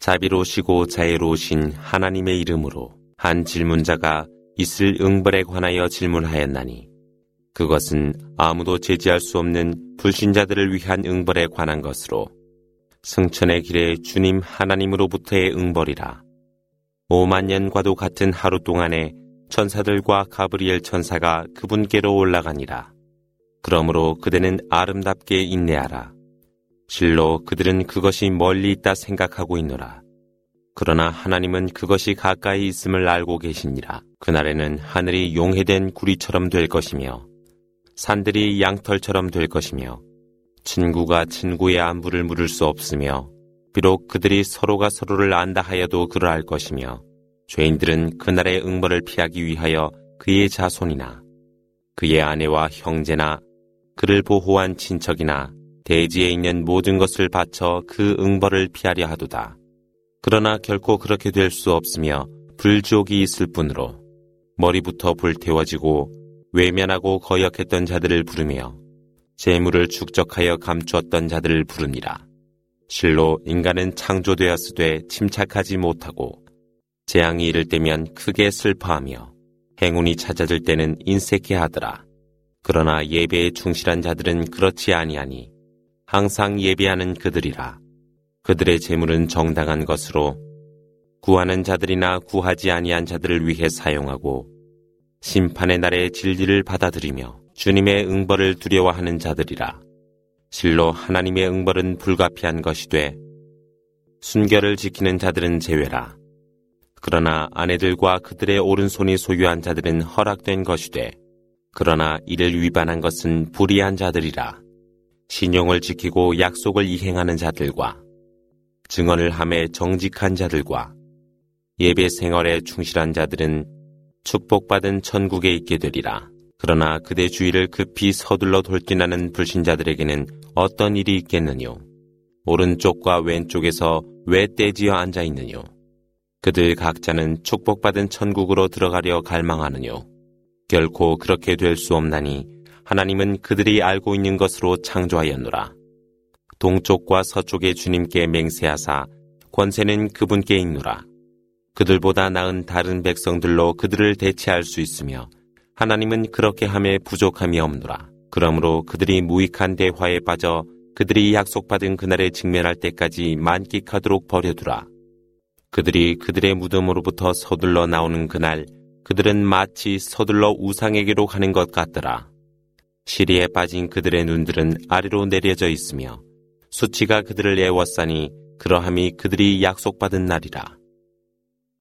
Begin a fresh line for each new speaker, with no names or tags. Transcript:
자비로우시고 자애로우신 하나님의 이름으로 한 질문자가 있을 응벌에 관하여 질문하였나니 그것은 아무도 제지할 수 없는 불신자들을 위한 응벌에 관한 것으로 승천의 길에 주님 하나님으로부터의 응벌이라. 5만 년과도 같은 하루 동안에 천사들과 가브리엘 천사가 그분께로 올라가니라. 그러므로 그대는 아름답게 인내하라. 실로 그들은 그것이 멀리 있다 생각하고 있노라. 그러나 하나님은 그것이 가까이 있음을 알고 계시니라. 그날에는 하늘이 용해된 구리처럼 될 것이며 산들이 양털처럼 될 것이며 친구가 친구의 안부를 물을 수 없으며 비록 그들이 서로가 서로를 안다 하여도 그러할 것이며 죄인들은 그날의 응벌을 피하기 위하여 그의 자손이나 그의 아내와 형제나 그를 보호한 친척이나 대지에 있는 모든 것을 바쳐 그 응벌을 피하려 하도다. 그러나 결코 그렇게 될 수 없으며 불지옥이 있을 뿐으로 머리부터 불태워지고 외면하고 거역했던 자들을 부르며 재물을 축적하여 감추었던 자들을 부르니라. 실로 인간은 창조되었으되 침착하지 못하고 재앙이 이를 때면 크게 슬퍼하며 행운이 찾아질 때는 인색해 하더라. 그러나 예배에 충실한 자들은 그렇지 아니하니 항상 예배하는 그들이라. 그들의 재물은 정당한 것으로 구하는 자들이나 구하지 아니한 자들을 위해 사용하고 심판의 날의 진리를 받아들이며 주님의 응벌을 두려워하는 자들이라. 실로 하나님의 응벌은 불가피한 것이 돼 순결을 지키는 자들은 제외라. 그러나 아내들과 그들의 오른손이 소유한 자들은 허락된 것이 돼 그러나 이를 위반한 것은 불의한 자들이라. 신용을 지키고 약속을 이행하는 자들과 증언을 함에 정직한 자들과 예배 생활에 충실한 자들은 축복받은 천국에 있게 되리라. 그러나 그대 주위를 급히 서둘러 돌진하는 불신자들에게는 어떤 일이 있겠느뇨? 오른쪽과 왼쪽에서 왜 떼지어 앉아 있느뇨? 그들 각자는 축복받은 천국으로 들어가려 갈망하느뇨? 결코 그렇게 될 수 없나니 하나님은 그들이 알고 있는 것으로 창조하였노라. 동쪽과 서쪽의 주님께 맹세하사 권세는 그분께 있노라. 그들보다 나은 다른 백성들로 그들을 대체할 수 있으며 하나님은 그렇게 함에 부족함이 없노라. 그러므로 그들이 무익한 대화에 빠져 그들이 약속받은 그날에 직면할 때까지 만끽하도록 버려두라. 그들이 그들의 무덤으로부터 서둘러 나오는 그날 그들은 마치 서둘러 우상에게로 가는 것 같더라. 시리에 빠진 그들의 눈들은 아래로 내려져 있으며 수치가 그들을 애워싸니 그러함이 그들이 약속받은 날이라.